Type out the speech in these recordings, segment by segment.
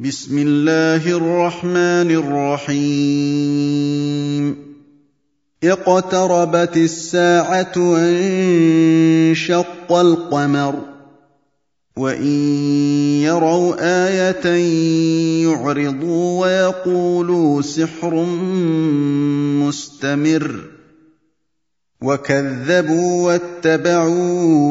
بسم الله الرحمن الرحيم. اقتربت الساعة وانشق القمر وإن يروا آية يعرضوا ويقولوا سحر مستمر وكذبوا واتبعوا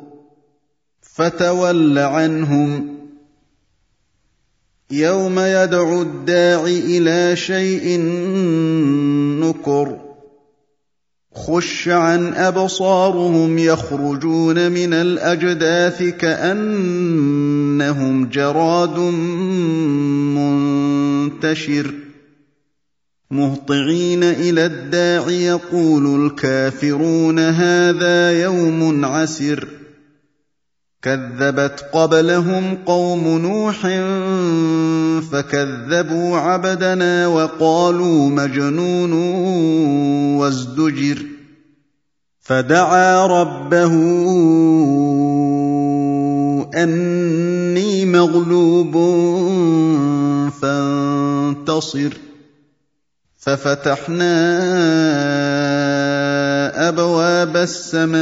فتول عنهم. يوم يدعو الداع إلى شيء نكر. خش عن أبصارهم يخرجون من الأجداث كأنهم جراد منتشر. مهطعين إلى الداع يقول الكافرون هذا يوم عسر. كذبت قبلهم قوم نوح فكذبوا عبدنا وقالوا مجنون وازدجر فدعا ربه أني مغلوب فانتصر ففتحنا أبواب السماء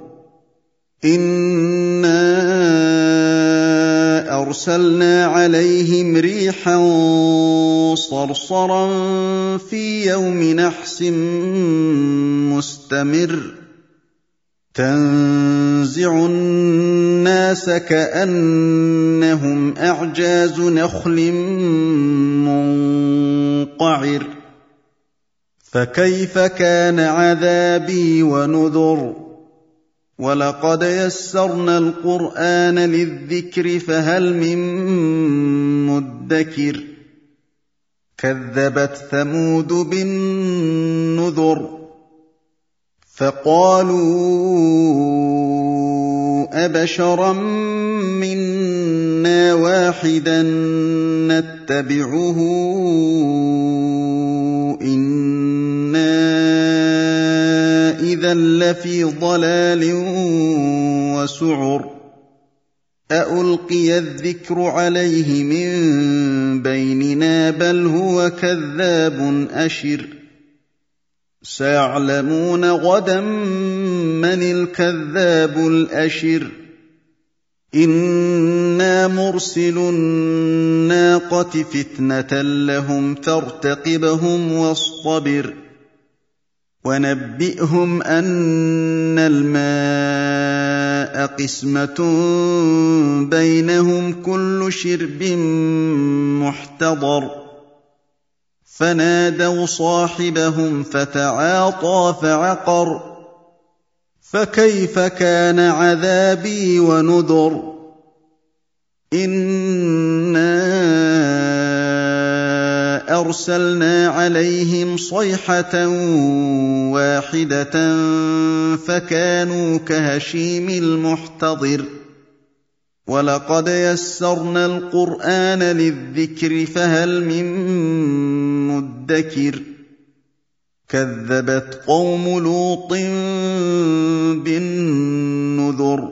انا ارسلنا عليهم ريحا صرصرا في يوم نحس مستمر تنزع الناس كانهم اعجاز نخل منقعر فكيف كان عذابي ونذر ولقد يسرنا القران للذكر فهل من مدكر كذبت ثمود بالنذر فقالوا ابشرا منا واحدا نتبعه أنا اذا لفي ضلال وسعر االقي الذكر عليه من بيننا بل هو كذاب اشر سيعلمون غدا من الكذاب الاشر أنا مرسل الناقه فتنه لهم فارتقبهم واصطبر ونبئهم أن الماء قسمة بينهم كل شرب محتضر. فنادوا صاحبهم فتعاطى فعقر. فكيف كان عذابي ونذر؟ أنا فارسلنا عليهم صيحة واحدة فكانوا كهشيم المحتضر. ولقد يسرنا القرآن للذكر فهل من مدكر؟ كذبت قوم لوط بالنذر.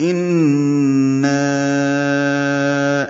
إنا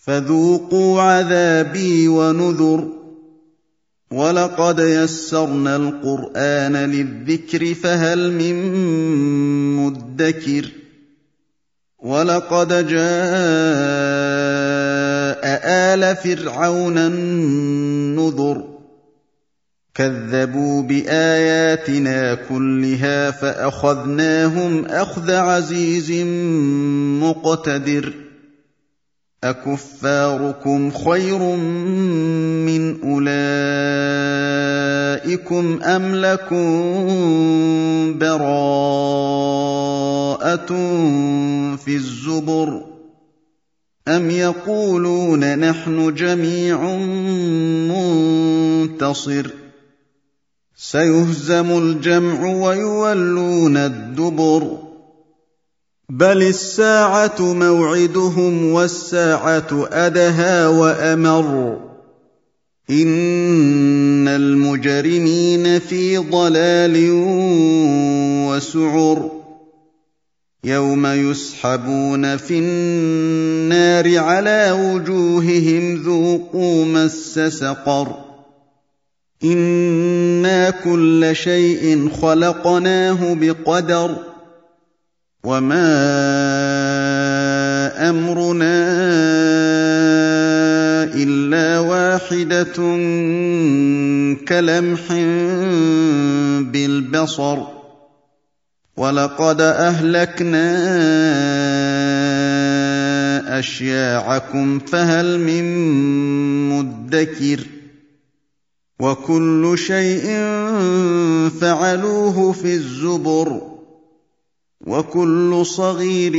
فذوقوا عذابي ونذر. ولقد يسرنا القرآن للذكر فهل من مدكر. ولقد جاء آل فرعون النذر. كذبوا بآياتنا كلها فأخذناهم أخذ عزيز مقتدر. أكفاركم خير من أولئكم أم لكم براءة في الزبر أم يقولون نحن جميع منتصر سيهزم الجمع ويولون الدبر بل الساعة موعدهم والساعة ادهى وامر ان المجرمين في ضلال وسعر يوم يسحبون في النار على وجوههم ذوقوا مس سقر أنا كل شيء خلقناه بقدر وما امرنا الا واحدة كلمح بالبصر ولقد اهلكنا اشياعكم فهل من مدكر وكل شيء فعلوه في الزبر وكل صغير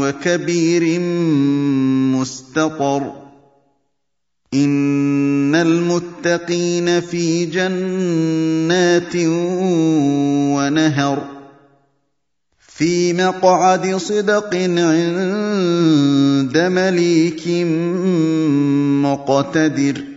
وكبير مستطر. إن المتقين في جنات ونهر. في مقعد صدق عند مليك مقتدر.